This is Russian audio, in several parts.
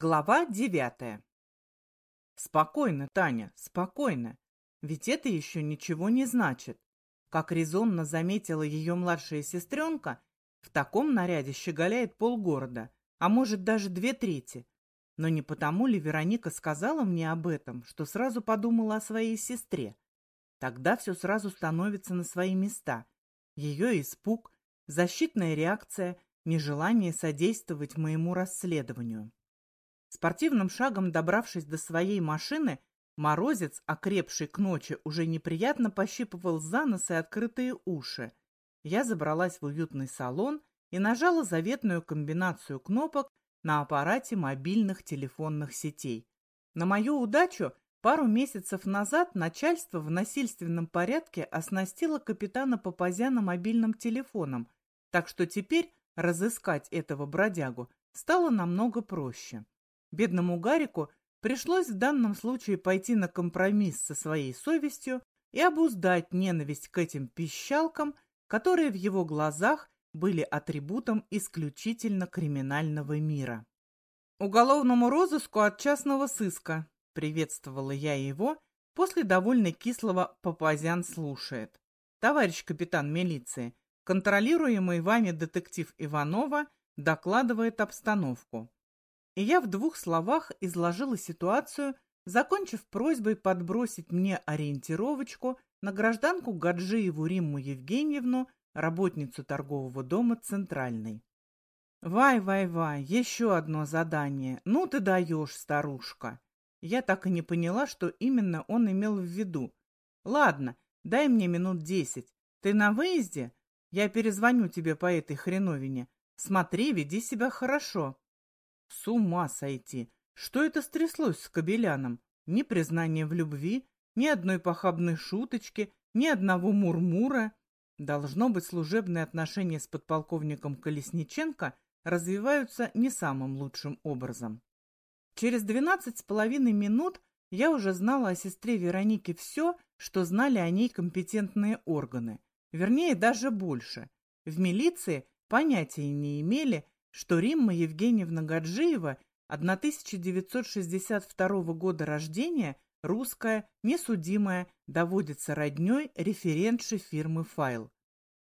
Глава девятая. Спокойно, Таня, спокойно. Ведь это еще ничего не значит. Как резонно заметила ее младшая сестренка, в таком наряде щеголяет полгорода, а может даже две трети. Но не потому ли Вероника сказала мне об этом, что сразу подумала о своей сестре? Тогда все сразу становится на свои места. Ее испуг, защитная реакция, нежелание содействовать моему расследованию. Спортивным шагом добравшись до своей машины, морозец, окрепший к ночи, уже неприятно пощипывал за нос и открытые уши. Я забралась в уютный салон и нажала заветную комбинацию кнопок на аппарате мобильных телефонных сетей. На мою удачу пару месяцев назад начальство в насильственном порядке оснастило капитана Папазяна мобильным телефоном, так что теперь разыскать этого бродягу стало намного проще. Бедному Гарику пришлось в данном случае пойти на компромисс со своей совестью и обуздать ненависть к этим пищалкам, которые в его глазах были атрибутом исключительно криминального мира. «Уголовному розыску от частного сыска», — приветствовала я его, после довольно кислого «Папазян слушает». «Товарищ капитан милиции, контролируемый вами детектив Иванова докладывает обстановку и я в двух словах изложила ситуацию, закончив просьбой подбросить мне ориентировочку на гражданку Гаджиеву Римму Евгеньевну, работницу торгового дома «Центральный». «Вай-вай-вай, еще одно задание. Ну ты даешь, старушка!» Я так и не поняла, что именно он имел в виду. «Ладно, дай мне минут десять. Ты на выезде? Я перезвоню тебе по этой хреновине. Смотри, веди себя хорошо». С ума сойти! Что это стряслось с Кобеляном? Ни признания в любви, ни одной похабной шуточки, ни одного мурмура. Должно быть, служебные отношения с подполковником Колесниченко развиваются не самым лучшим образом. Через двенадцать с половиной минут я уже знала о сестре Веронике все, что знали о ней компетентные органы. Вернее, даже больше. В милиции понятия не имели, что Римма Евгеньевна Гаджиева 1962 года рождения, русская, несудимая, доводится родней референтши фирмы «Файл».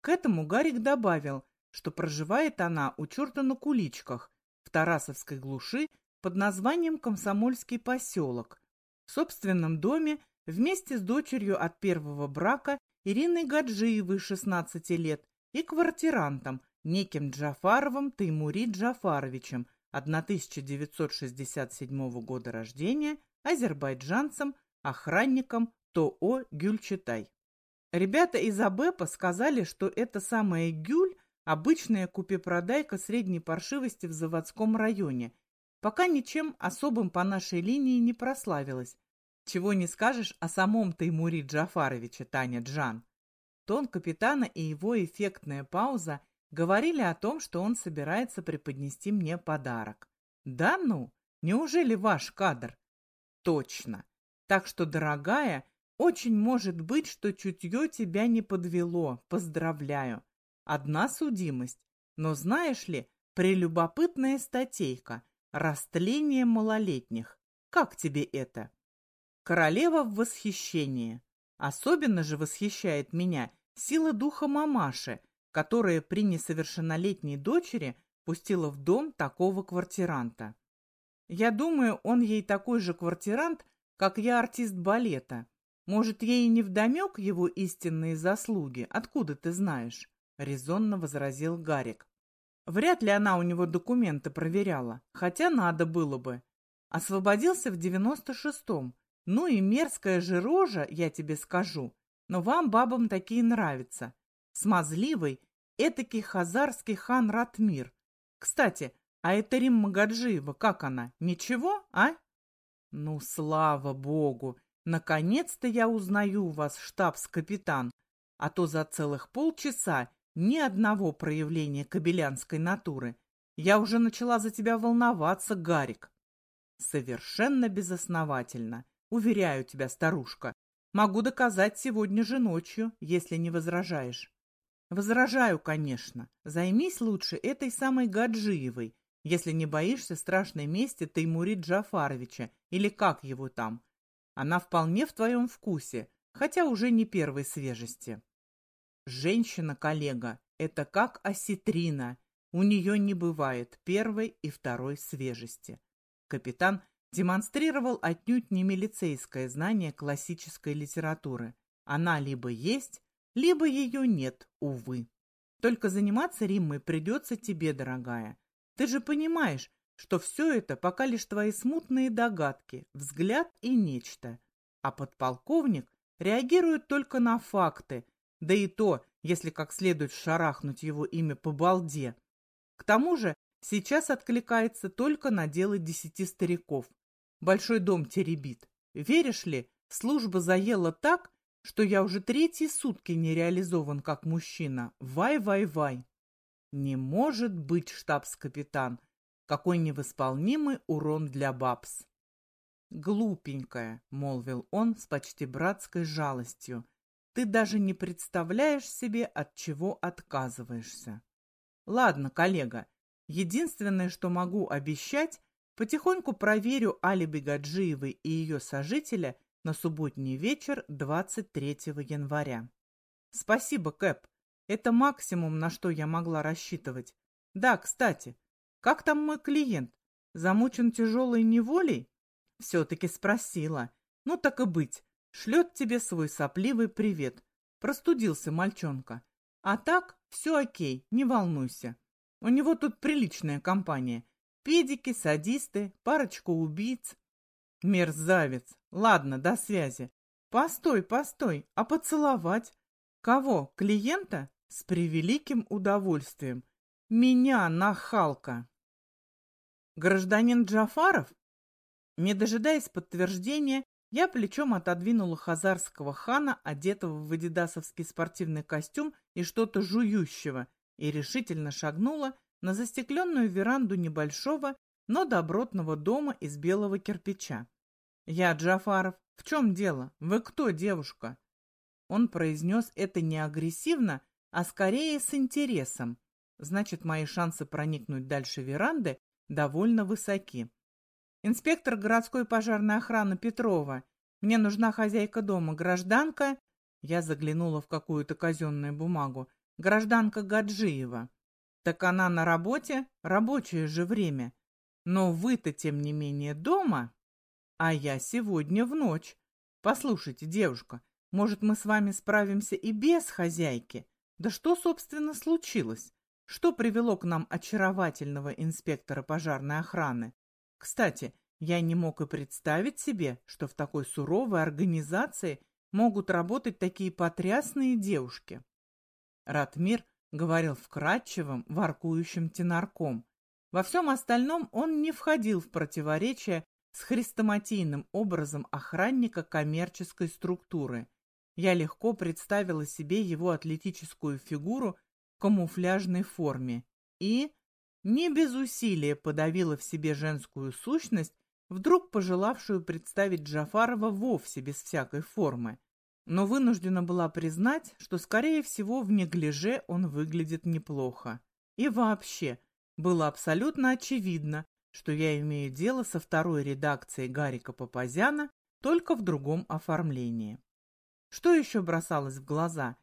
К этому Гарик добавил, что проживает она у черта на куличках в Тарасовской глуши под названием Комсомольский поселок, в собственном доме вместе с дочерью от первого брака Ириной Гаджиевой 16 лет и квартирантом неким Джафаровым Таймури Джафаровичем 1967 года рождения, азербайджанцем, охранником ТОО «Гюльчатай». Ребята из АБЭПа сказали, что это самая «Гюль» – обычная купепродайка средней паршивости в заводском районе, пока ничем особым по нашей линии не прославилась. Чего не скажешь о самом Таймури Джафаровиче, Таня Джан. Тон капитана и его эффектная пауза Говорили о том, что он собирается преподнести мне подарок. Да ну, неужели ваш кадр? Точно. Так что, дорогая, очень может быть, что чутье тебя не подвело. Поздравляю. Одна судимость. Но знаешь ли, прелюбопытная статейка. Растление малолетних. Как тебе это? Королева в восхищении. Особенно же восхищает меня сила духа мамаши, которая при несовершеннолетней дочери пустила в дом такого квартиранта. Я думаю, он ей такой же квартирант, как я артист балета. Может, ей не вдомек его истинные заслуги? Откуда ты знаешь? Резонно возразил Гарик. Вряд ли она у него документы проверяла, хотя надо было бы. Освободился в девяносто шестом. Ну и мерзкая же рожа, я тебе скажу. Но вам, бабам, такие нравятся. Смазливый Этакий хазарский хан Ратмир. Кстати, а это Рим Магаджиева, как она? Ничего, а? Ну, слава богу! Наконец-то я узнаю вас, штабс-капитан. А то за целых полчаса ни одного проявления кабелянской натуры. Я уже начала за тебя волноваться, Гарик. Совершенно безосновательно. Уверяю тебя, старушка. Могу доказать сегодня же ночью, если не возражаешь. Возражаю, конечно. Займись лучше этой самой Гаджиевой. если не боишься страшной мести Таймурид Джафаровича, или как его там. Она вполне в твоем вкусе, хотя уже не первой свежести. Женщина-коллега – это как осетрина. У нее не бывает первой и второй свежести. Капитан демонстрировал отнюдь не милицейское знание классической литературы. Она либо есть, либо ее нет, увы. Только заниматься Риммой придется тебе, дорогая. Ты же понимаешь, что все это пока лишь твои смутные догадки, взгляд и нечто. А подполковник реагирует только на факты, да и то, если как следует шарахнуть его имя по балде. К тому же сейчас откликается только на дело десяти стариков. Большой дом теребит. Веришь ли, служба заела так, что я уже третьи сутки не реализован как мужчина. Вай-вай-вай. Не может быть, штабс-капитан. Какой невосполнимый урон для бабс. «Глупенькая», — молвил он с почти братской жалостью, — «ты даже не представляешь себе, от чего отказываешься». «Ладно, коллега, единственное, что могу обещать, потихоньку проверю алиби Гаджиевой и ее сожителя на субботний вечер 23 января. Спасибо, Кэп. Это максимум, на что я могла рассчитывать. Да, кстати, как там мой клиент? Замучен тяжелой неволей? Все-таки спросила. Ну так и быть. Шлет тебе свой сопливый привет. Простудился мальчонка. А так, все окей, не волнуйся. У него тут приличная компания. Педики, садисты, парочка убийц. Мерзавец. Ладно, до связи. Постой, постой, а поцеловать? Кого? Клиента? С превеликим удовольствием. Меня, нахалка. Гражданин Джафаров? Не дожидаясь подтверждения, я плечом отодвинула хазарского хана, одетого в адидасовский спортивный костюм и что-то жующего, и решительно шагнула на застекленную веранду небольшого, но добротного дома из белого кирпича. «Я Джафаров. В чем дело? Вы кто, девушка?» Он произнес это не агрессивно, а скорее с интересом. Значит, мои шансы проникнуть дальше веранды довольно высоки. Инспектор городской пожарной охраны Петрова. Мне нужна хозяйка дома, гражданка... Я заглянула в какую-то казенную бумагу. Гражданка Гаджиева. Так она на работе, рабочее же время. Но вы-то, тем не менее, дома, а я сегодня в ночь. Послушайте, девушка, может, мы с вами справимся и без хозяйки? Да что, собственно, случилось? Что привело к нам очаровательного инспектора пожарной охраны? Кстати, я не мог и представить себе, что в такой суровой организации могут работать такие потрясные девушки. Ратмир говорил вкрадчивым, воркующим тенарком. Во всем остальном он не входил в противоречие с хрестоматийным образом охранника коммерческой структуры. Я легко представила себе его атлетическую фигуру в камуфляжной форме и не без усилия подавила в себе женскую сущность, вдруг пожелавшую представить Джафарова вовсе без всякой формы. Но вынуждена была признать, что, скорее всего, в неглиже он выглядит неплохо. И вообще, было абсолютно очевидно, что я имею дело со второй редакцией Гарика Папазяна, только в другом оформлении. Что еще бросалось в глаза?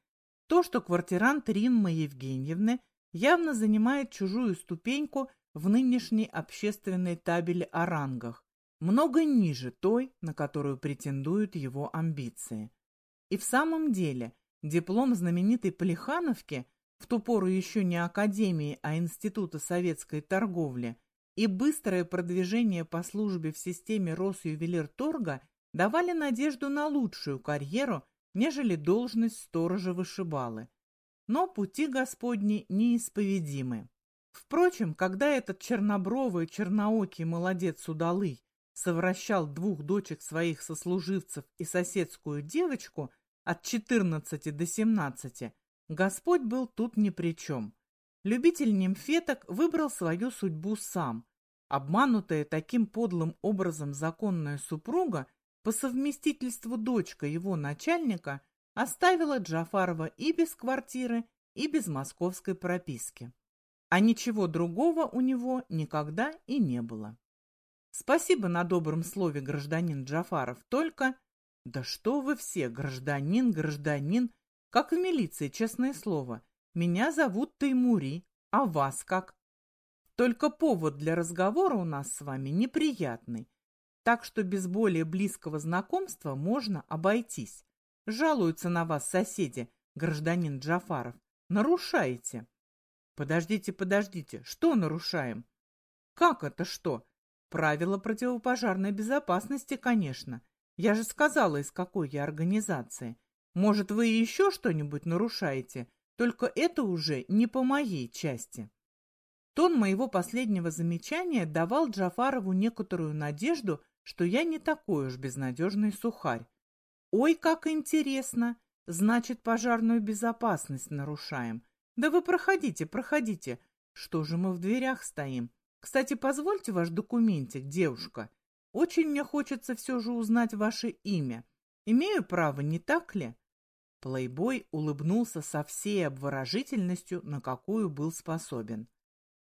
То, что квартирант Риммы Евгеньевны явно занимает чужую ступеньку в нынешней общественной табели о рангах, много ниже той, на которую претендуют его амбиции. И в самом деле, диплом знаменитой Плехановки, в ту пору еще не Академии, а Института советской торговли, и быстрое продвижение по службе в системе Росювелирторга давали надежду на лучшую карьеру, нежели должность сторожа вышибалы но пути Господни неисповедимы. Впрочем, когда этот чернобровый, черноокий молодец удалый совращал двух дочек своих сослуживцев и соседскую девочку от 14 до 17, Господь был тут ни при чем. Любитель нимфеток выбрал свою судьбу сам. Обманутая таким подлым образом законная супруга, по совместительству дочка его начальника, оставила Джафарова и без квартиры, и без московской прописки. а ничего другого у него никогда и не было. Спасибо на добром слове, гражданин Джафаров, только... Да что вы все, гражданин, гражданин, как в милиции, честное слово. Меня зовут Таймури, а вас как? Только повод для разговора у нас с вами неприятный, так что без более близкого знакомства можно обойтись. Жалуются на вас соседи, гражданин Джафаров. Нарушаете. Подождите, подождите, что нарушаем? Как это что? Правила противопожарной безопасности, конечно. Я же сказала, из какой я организации. Может, вы еще что-нибудь нарушаете, только это уже не по моей части. Тон моего последнего замечания давал Джафарову некоторую надежду, что я не такой уж безнадежный сухарь. Ой, как интересно! Значит, пожарную безопасность нарушаем. Да вы проходите, проходите. Что же мы в дверях стоим? Кстати, позвольте ваш документик, девушка. Очень мне хочется все же узнать ваше имя. Имею право, не так ли? Плейбой улыбнулся со всей обворожительностью, на какую был способен.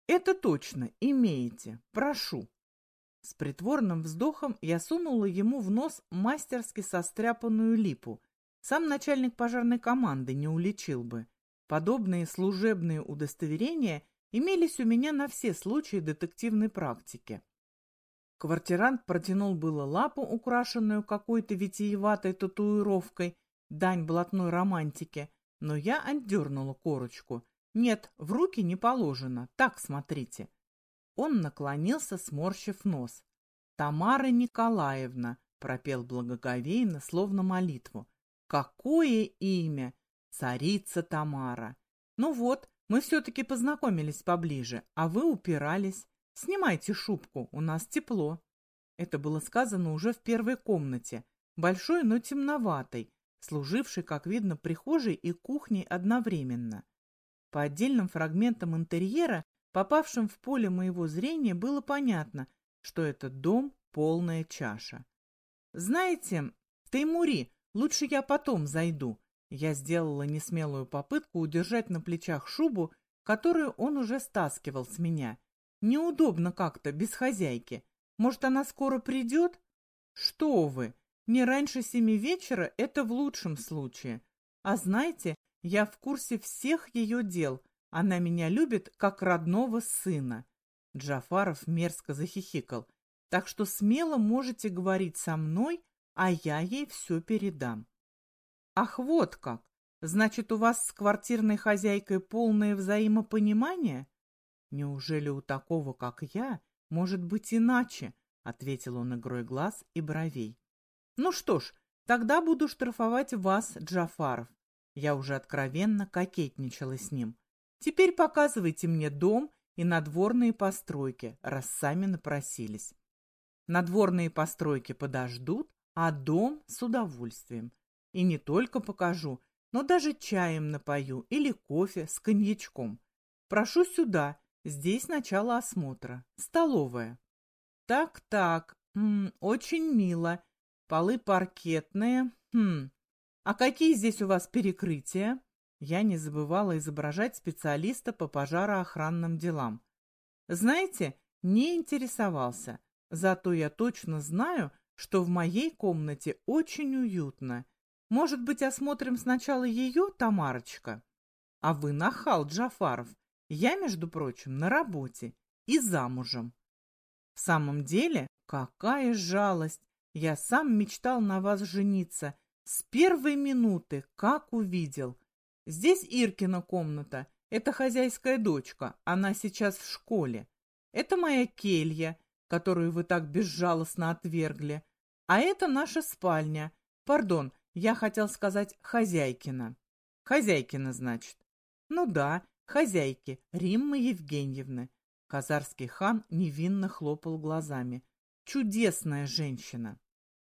Это точно, имеете. Прошу. С притворным вздохом я сунула ему в нос мастерски состряпанную липу. Сам начальник пожарной команды не уличил бы. Подобные служебные удостоверения имелись у меня на все случаи детективной практики. Квартирант протянул было лапу, украшенную какой-то витиеватой татуировкой, дань блатной романтике, но я отдернула корочку. Нет, в руки не положено, так смотрите. Он наклонился, сморщив нос. «Тамара Николаевна», — пропел благоговейно, словно молитву. «Какое имя! Царица Тамара! Ну вот, мы все-таки познакомились поближе, а вы упирались. Снимайте шубку, у нас тепло». Это было сказано уже в первой комнате, большой, но темноватой, служившей, как видно, прихожей и кухней одновременно. По отдельным фрагментам интерьера, попавшим в поле моего зрения, было понятно, что этот дом – полная чаша. «Знаете, Таймури, лучше я потом зайду», я сделала несмелую попытку удержать на плечах шубу, которую он уже стаскивал с меня. Неудобно как-то, без хозяйки. Может, она скоро придет? Что вы, не раньше семи вечера это в лучшем случае. А знаете, я в курсе всех ее дел. Она меня любит, как родного сына. Джафаров мерзко захихикал. Так что смело можете говорить со мной, а я ей все передам. Ах, вот как! Значит, у вас с квартирной хозяйкой полное взаимопонимание? Неужели у такого, как я, может быть иначе? Ответил он игрой глаз и бровей. Ну что ж, тогда буду штрафовать вас, Джафаров. Я уже откровенно кокетничала с ним. Теперь показывайте мне дом и надворные постройки, раз сами напросились. Надворные постройки подождут, а дом с удовольствием. И не только покажу, но даже чаем напою или кофе с коньячком. Прошу сюда, здесь начало осмотра. Столовая. Так-так, очень мило. Полы паркетные. Хм. А какие здесь у вас перекрытия? Я не забывала изображать специалиста по пожароохранным делам. Знаете, не интересовался. Зато я точно знаю, что в моей комнате очень уютно может быть, осмотрим сначала ее, Тамарочка? А вы нахал, Джафаров. Я, между прочим, на работе и замужем. В самом деле, какая жалость! Я сам мечтал на вас жениться. С первой минуты, как увидел. Здесь Иркина комната. Это хозяйская дочка. Она сейчас в школе. Это моя келья, которую вы так безжалостно отвергли. А это наша спальня. Пардон, я хотел сказать хозяйкина. Хозяйкина, значит. Ну да, хозяйки, Риммы Евгеньевны. Казарский хан невинно хлопал глазами. Чудесная женщина.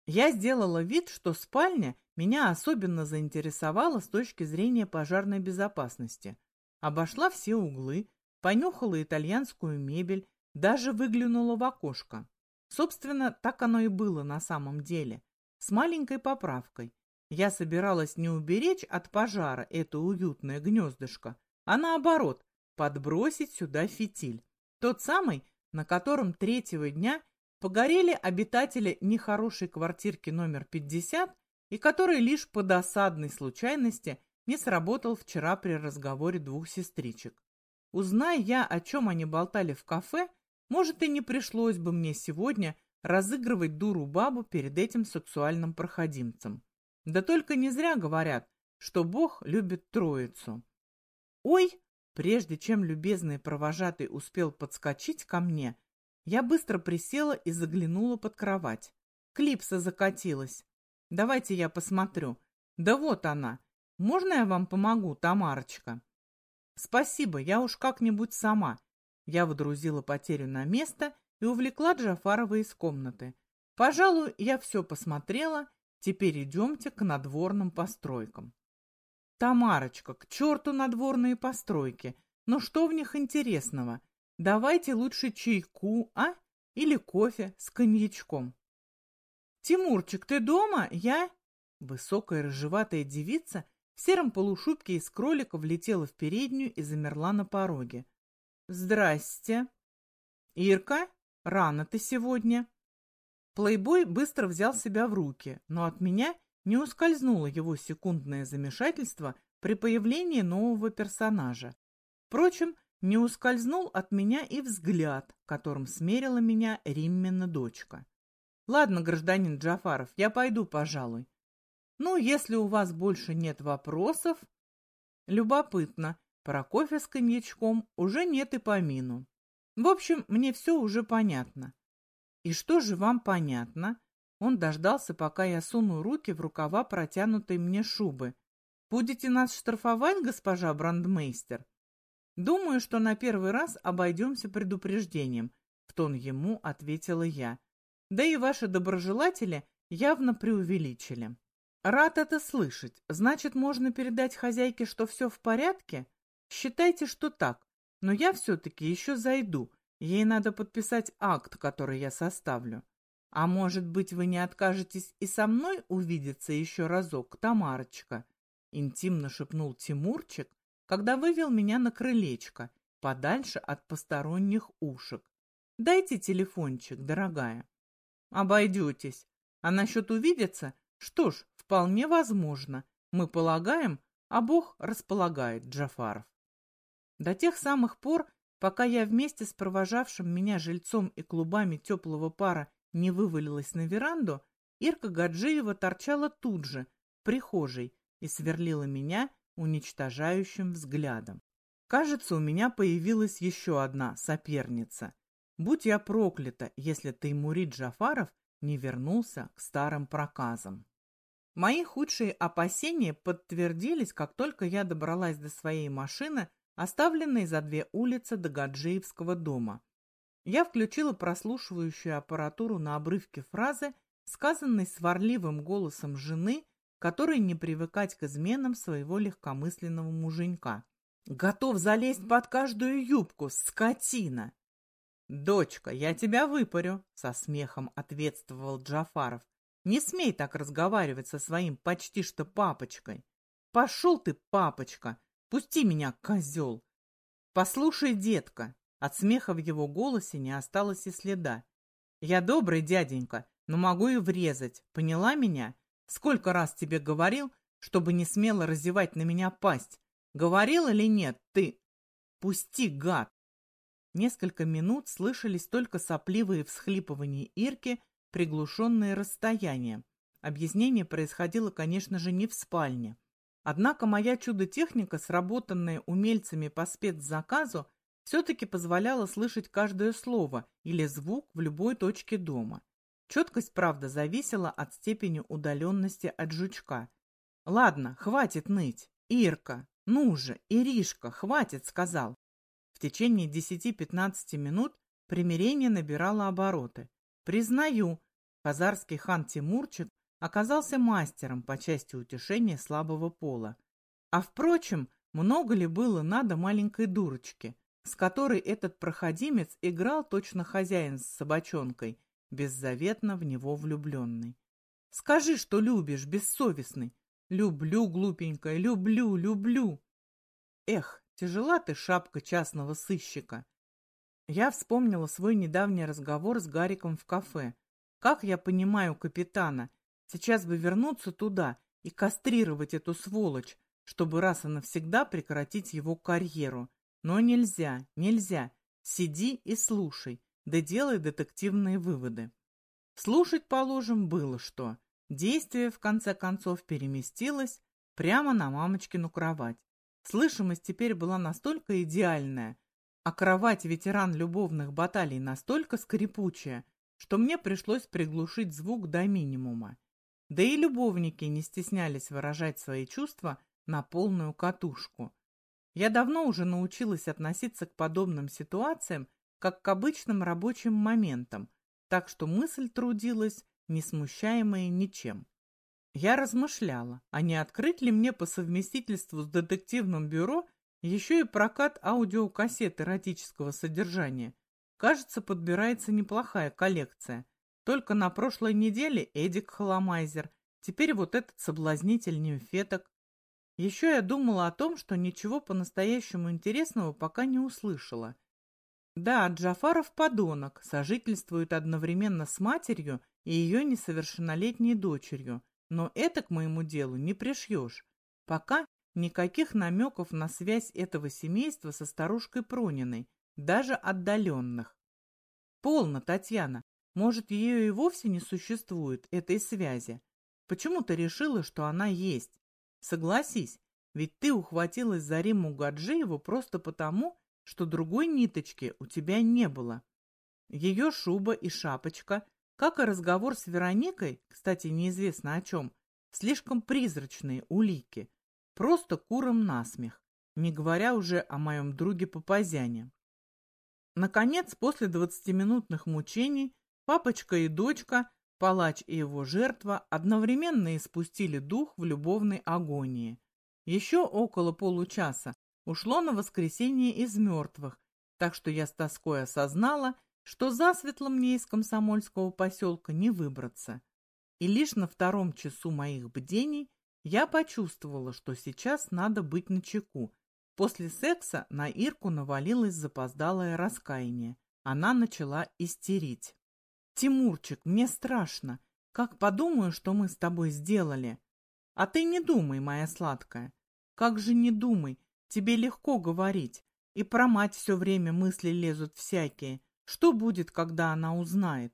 Я сделала вид, что спальня меня особенно заинтересовала с точки зрения пожарной безопасности. Обошла все углы, понюхала итальянскую мебель, даже выглянула в окошко. Собственно, так оно и было на самом деле, с маленькой поправкой. Я собиралась не уберечь от пожара это уютное гнездышко, а наоборот, подбросить сюда фитиль. Тот самый, на котором третьего дня погорели обитатели нехорошей квартирки номер 50 и который лишь по досадной случайности не сработал вчера при разговоре двух сестричек. Узнай я, о чем они болтали в кафе, может, и не пришлось бы мне сегодня разыгрывать дуру-бабу перед этим сексуальным проходимцем. Да только не зря говорят, что Бог любит троицу. Ой, прежде чем любезный провожатый успел подскочить ко мне, я быстро присела и заглянула под кровать. Клипса закатилась. Давайте я посмотрю. Да вот она. Можно я вам помогу, Тамарочка? Спасибо, я уж как-нибудь сама. Я водрузила потерю на место и увлекла Джафарова из комнаты. Пожалуй, я все посмотрела, теперь идемте к надворным постройкам. Тамарочка, к черту надворные постройки, но что в них интересного? Давайте лучше чайку, а? Или кофе с коньячком. Тимурчик, ты дома? Я... Высокая рыжеватая девица в сером полушубке из кролика влетела в переднюю и замерла на пороге. «Здрасте!» «Ирка, рано ты сегодня!» Плейбой быстро взял себя в руки, но от меня не ускользнуло его секундное замешательство при появлении нового персонажа. Впрочем, не ускользнул от меня и взгляд, которым смерила меня Риммина дочка. «Ладно, гражданин Джафаров, я пойду, пожалуй. Ну, если у вас больше нет вопросов...» «Любопытно, про кофе с коньячком уже нет и помину. В общем, мне все уже понятно. И что же вам понятно? Он дождался, пока я суну руки в рукава протянутой мне шубы. Будете нас штрафовать, госпожа брандмейстер? Думаю, что на первый раз обойдемся предупреждением, в тон ему ответила я. Да и ваши доброжелатели явно преувеличили. Рад это слышать. Значит, можно передать хозяйке, что все в порядке? Считайте, что так, но я все-таки еще зайду. Ей надо подписать акт, который я составлю. А может быть, вы не откажетесь и со мной увидеться еще разок, Тамарочка? Интимно шепнул Тимурчик, когда вывел меня на крылечко, подальше от посторонних ушек. Дайте телефончик, дорогая. Обойдетесь. А насчет увидеться? Что ж, вполне возможно. Мы полагаем, а Бог располагает, Джафаров. До тех самых пор, пока я вместе с провожавшим меня жильцом и клубами теплого пара не вывалилась на веранду, Ирка Гаджиева торчала тут же, в прихожей, и сверлила меня уничтожающим взглядом. Кажется, у меня появилась еще одна соперница. Будь я проклята, если Таймурид Джафаров не вернулся к старым проказам. Мои худшие опасения подтвердились, как только я добралась до своей машины оставленной за две улицы до Гаджиевского дома. Я включила прослушивающую аппаратуру на обрывке фразы, сказанной сварливым голосом жены, которой не привыкать к изменам своего легкомысленного муженька. «Готов залезть под каждую юбку, скотина!» «Дочка, я тебя выпарю», — со смехом ответствовал Джафаров. «Не смей так разговаривать со своим почти что папочкой». «Пошел ты, папочка!» Пусти меня, козел! Послушай, детка!» От смеха в его голосе не осталось и следа. «Я добрый дяденька, но могу и врезать. Поняла меня? Сколько раз тебе говорил, чтобы не смело разевать на меня пасть? Говорил или нет ты? Пусти, гад!» Несколько минут слышались только сопливые всхлипывания Ирки, приглушенные расстоянием. Объяснение происходило, конечно же, не в спальне. Однако моя чудо-техника, сработанная умельцами по спецзаказу, все-таки позволяла слышать каждое слово или звук в любой точке дома. Четкость, правда, зависела от степени удаленности от жучка. «Ладно, хватит ныть. Ирка, ну же, Иришка, хватит», — сказал. В течение 10-15 минут примирение набирало обороты. Признаю, хазарский хан Тимурчик оказался мастером по части утешения слабого пола. А впрочем, много ли было надо маленькой дурочке, с которой этот проходимец играл точно хозяин с собачонкой, беззаветно в него влюбленный. Скажи, что любишь, бессовестный. Люблю, глупенькая, люблю, люблю. Эх, Тяжела ты шапка частного сыщика. Я вспомнила свой недавний разговор с Гариком в кафе. Как я понимаю капитана, сейчас бы вернуться туда и кастрировать эту сволочь, чтобы раз и навсегда прекратить его карьеру. Но нельзя, нельзя. Сиди и слушай, да делай детективные выводы. Слушать, положим, было что. Действие, в конце концов, переместилось прямо на мамочкину кровать. Слышимость теперь была настолько идеальная, а кровать ветеран любовных баталий настолько скрипучая, что мне пришлось приглушить звук до минимума. Да и любовники не стеснялись выражать свои чувства на полную катушку. Я давно уже научилась относиться к подобным ситуациям как к обычным рабочим моментам, так что мысль трудилась, не смущаемая ничем. Я размышляла, а не открыть ли мне по совместительству с детективным бюро еще и прокат аудиокассет эротического содержания. Кажется, подбирается неплохая коллекция. Только на прошлой неделе Эдик Холомайзер, теперь вот этот соблазнитель нимфеток. Еще я думала о том, что ничего по-настоящему интересного пока не услышала. Да, Джафаров подонок, сожительствует одновременно с матерью и ее несовершеннолетней дочерью, но это к моему делу не пришьешь. Пока Никаких намеков на связь этого семейства со старушкой Прониной, даже отдаленных. Полно, Татьяна. Может, ее и вовсе не существует, этой связи. Почему ты решила, что она есть? Согласись, ведь ты ухватилась за Риму Гаджиеву просто потому, что другой ниточки у тебя не было. Ее шуба и шапочка, как и разговор с Вероникой, кстати, неизвестно о чем, слишком призрачные улики – Просто куром насмех, не говоря уже о моем друге Папазяне. Наконец, после двадцатиминутных мучений, папочка и дочка, палач и его жертва, одновременно испустили дух в любовной агонии. Еще около получаса ушло на воскресенье из мертвых, так что я с тоской осознала, что засветло мне из комсомольского поселка не выбраться. И лишь на втором часу моих бдений я почувствовала, что сейчас надо быть начеку. После секса на Ирку навалилось запоздалое раскаяние. Она начала истерить. «Тимурчик, мне страшно. Как подумаю, что мы с тобой сделали?» «А ты не думай, моя сладкая. Как же не думай, тебе легко говорить. И про мать все время мысли лезут всякие. Что будет, когда она узнает?»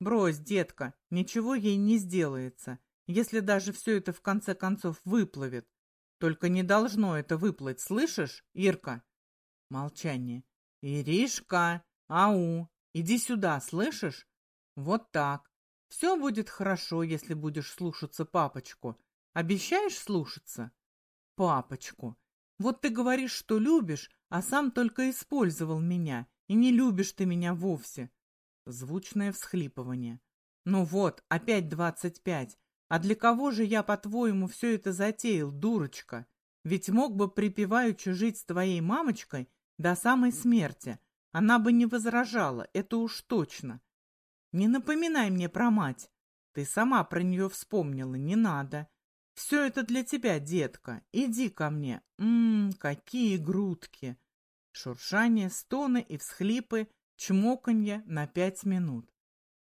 «Брось, детка, ничего ей не сделается если даже все это в конце концов выплывет. Только не должно это выплыть, слышишь, Ирка? Молчание. Иришка, ау, иди сюда, слышишь? Вот так. Все будет хорошо, если будешь слушаться папочку. Обещаешь слушаться? Папочку. Вот ты говоришь, что любишь, а сам только использовал меня, и не любишь ты меня вовсе. Звучное всхлипывание. Ну вот, опять двадцать пять. А для кого же я, по-твоему, все это затеял, дурочка? Ведь мог бы припеваючи жить с твоей мамочкой до самой смерти. Она бы не возражала, это уж точно. Не напоминай мне про мать. Ты сама про нее вспомнила, не надо. Все это для тебя, детка. Иди ко мне. Ммм, какие грудки. Шуршание, стоны и всхлипы, чмоканье на пять минут.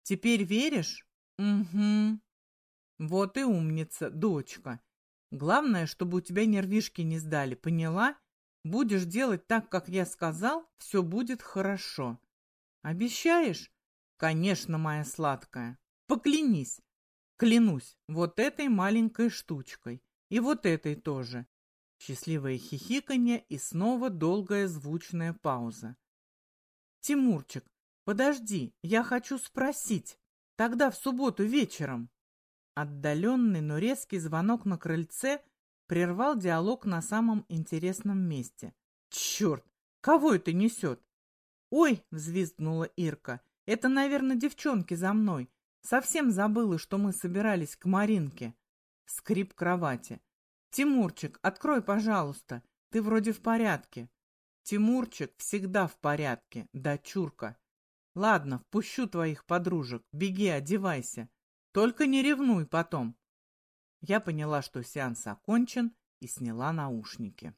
Теперь веришь? Угу. Вот и умница, дочка. Главное, чтобы у тебя нервишки не сдали, поняла? Будешь делать так, как я сказал, все будет хорошо. Обещаешь? Конечно, моя сладкая. Поклянись. Клянусь, вот этой маленькой штучкой. И вот этой тоже. Счастливое хихиканье и снова долгая звучная пауза. Тимурчик, подожди, я хочу спросить. Тогда в субботу вечером. Отдаленный, но резкий звонок на крыльце прервал диалог на самом интересном месте. «Черт! Кого это несет?» «Ой!» — взвизгнула Ирка. «Это, наверное, девчонки за мной. Совсем забыла, что мы собирались к Маринке». Скрип кровати. «Тимурчик, открой, пожалуйста. Ты вроде в порядке». «Тимурчик всегда в порядке, дочурка. Ладно, впущу твоих подружек. Беги, одевайся. Только не ревнуй потом. Я поняла, что сеанс окончен, и сняла наушники.